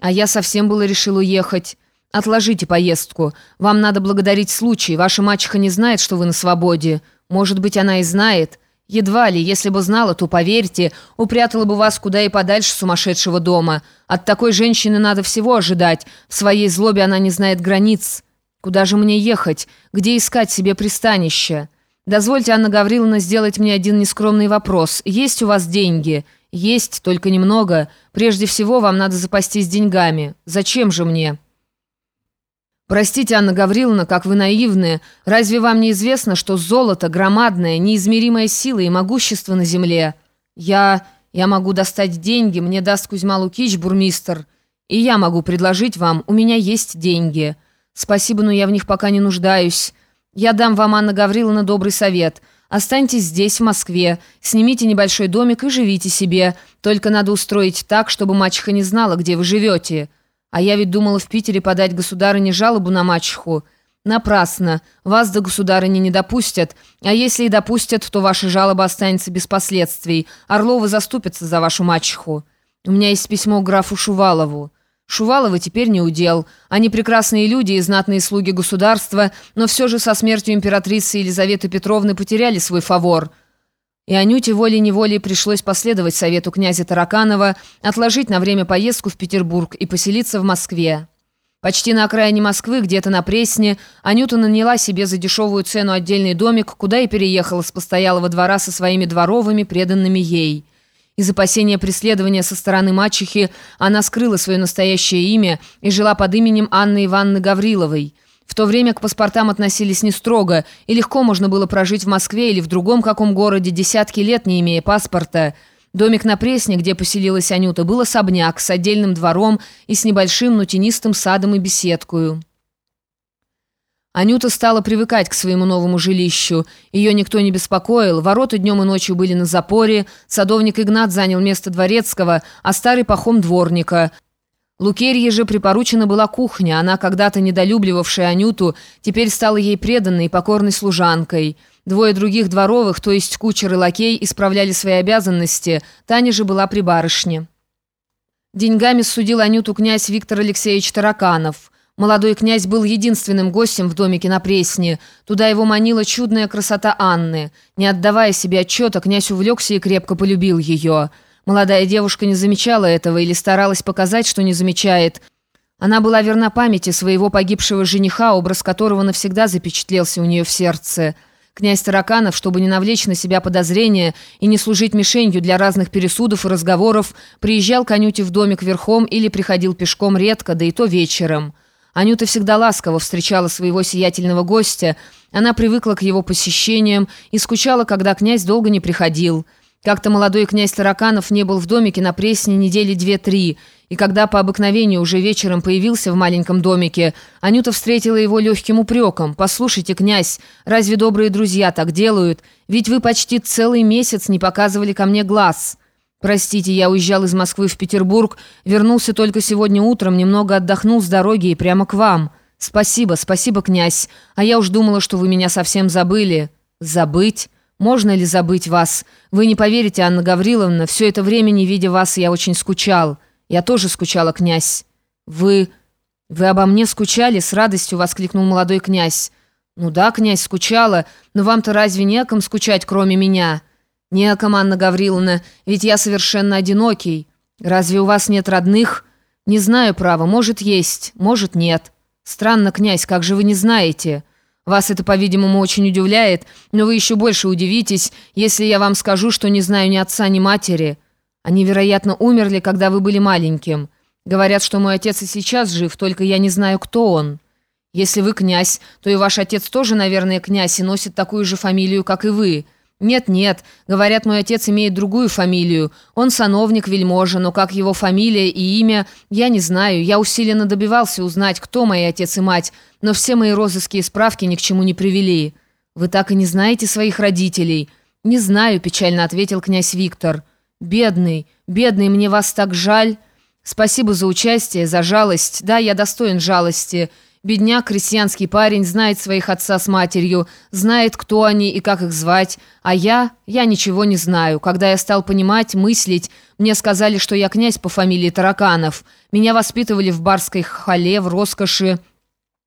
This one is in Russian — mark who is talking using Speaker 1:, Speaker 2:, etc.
Speaker 1: А я совсем было решил уехать. Отложите поездку. Вам надо благодарить случай. Ваша мачеха не знает, что вы на свободе. Может быть, она и знает. Едва ли, если бы знала, то, поверьте, упрятала бы вас куда и подальше сумасшедшего дома. От такой женщины надо всего ожидать. В своей злобе она не знает границ. Куда же мне ехать? Где искать себе пристанище? Дозвольте, Анна Гавриловна, сделать мне один нескромный вопрос. Есть у вас деньги?» «Есть, только немного. Прежде всего, вам надо запастись деньгами. Зачем же мне?» «Простите, Анна Гавриловна, как вы наивны. Разве вам не известно, что золото — громадная, неизмеримая сила и могущество на земле? Я... я могу достать деньги, мне даст Кузьма Лукич, бурмистр. И я могу предложить вам, у меня есть деньги. Спасибо, но я в них пока не нуждаюсь. Я дам вам, Анна Гавриловна, добрый совет». Останьтесь здесь, в Москве, снимите небольшой домик и живите себе. Только надо устроить так, чтобы мачеха не знала, где вы живете. А я ведь думала в Питере подать государыне жалобу на мачеху. Напрасно. Вас до государыни не допустят. А если и допустят, то ваша жалоба останется без последствий. Орловы заступятся за вашу мачеху. У меня есть письмо графу Шувалову. Шувалова теперь не удел. Они прекрасные люди и знатные слуги государства, но все же со смертью императрицы Елизаветы Петровны потеряли свой фавор. И Анюте волей-неволей пришлось последовать совету князя Тараканова, отложить на время поездку в Петербург и поселиться в Москве. Почти на окраине Москвы, где-то на Пресне, Анюта наняла себе за дешевую цену отдельный домик, куда и переехала с постоялого двора со своими дворовыми, преданными ей. Из опасения преследования со стороны мачехи она скрыла свое настоящее имя и жила под именем Анны Ивановны Гавриловой. В то время к паспортам относились не строго, и легко можно было прожить в Москве или в другом каком городе десятки лет, не имея паспорта. Домик на Пресне, где поселилась Анюта, был особняк с отдельным двором и с небольшим, но тенистым садом и беседкою. Анюта стала привыкать к своему новому жилищу. Ее никто не беспокоил, ворота днем и ночью были на запоре, садовник Игнат занял место дворецкого, а старый пахом дворника. Лукерье же припоручена была кухня, она, когда-то недолюбливавшая Анюту, теперь стала ей преданной и покорной служанкой. Двое других дворовых, то есть кучер и лакей, исправляли свои обязанности, Таня же была при барышне. Деньгами судил Анюту князь Виктор Алексеевич Тараканов – Молодой князь был единственным гостем в домике на Пресне. Туда его манила чудная красота Анны. Не отдавая себе отчета, князь увлекся и крепко полюбил ее. Молодая девушка не замечала этого или старалась показать, что не замечает. Она была верна памяти своего погибшего жениха, образ которого навсегда запечатлелся у нее в сердце. Князь Тараканов, чтобы не навлечь на себя подозрения и не служить мишенью для разных пересудов и разговоров, приезжал к Анюте в домик верхом или приходил пешком редко, да и то вечером. Анюта всегда ласково встречала своего сиятельного гостя. Она привыкла к его посещениям и скучала, когда князь долго не приходил. Как-то молодой князь Тараканов не был в домике на Пресне недели две-три, и когда по обыкновению уже вечером появился в маленьком домике, Анюта встретила его легким упреком. «Послушайте, князь, разве добрые друзья так делают? Ведь вы почти целый месяц не показывали ко мне глаз». «Простите, я уезжал из Москвы в Петербург, вернулся только сегодня утром, немного отдохнул с дороги и прямо к вам. Спасибо, спасибо, князь. А я уж думала, что вы меня совсем забыли». «Забыть? Можно ли забыть вас? Вы не поверите, Анна Гавриловна, все это время, не видя вас, я очень скучал. Я тоже скучала, князь». «Вы... вы обо мне скучали?» — с радостью воскликнул молодой князь. «Ну да, князь, скучала, но вам-то разве не о ком скучать, кроме меня?» «Не, Анна Гавриловна, ведь я совершенно одинокий. Разве у вас нет родных?» «Не знаю, право, может, есть, может, нет». «Странно, князь, как же вы не знаете?» «Вас это, по-видимому, очень удивляет, но вы еще больше удивитесь, если я вам скажу, что не знаю ни отца, ни матери. Они, вероятно, умерли, когда вы были маленьким. Говорят, что мой отец и сейчас жив, только я не знаю, кто он. Если вы князь, то и ваш отец тоже, наверное, князь и носит такую же фамилию, как и вы». «Нет-нет, говорят, мой отец имеет другую фамилию. Он сановник вельможа, но как его фамилия и имя, я не знаю. Я усиленно добивался узнать, кто мои отец и мать, но все мои розыски справки ни к чему не привели. Вы так и не знаете своих родителей?» «Не знаю», — печально ответил князь Виктор. «Бедный, бедный, мне вас так жаль. Спасибо за участие, за жалость. Да, я достоин жалости. Бедняк, крестьянский парень, знает своих отца с матерью, знает, кто они и как их звать. А я, я ничего не знаю. Когда я стал понимать, мыслить, мне сказали, что я князь по фамилии Тараканов. Меня воспитывали в барской хале, в роскоши.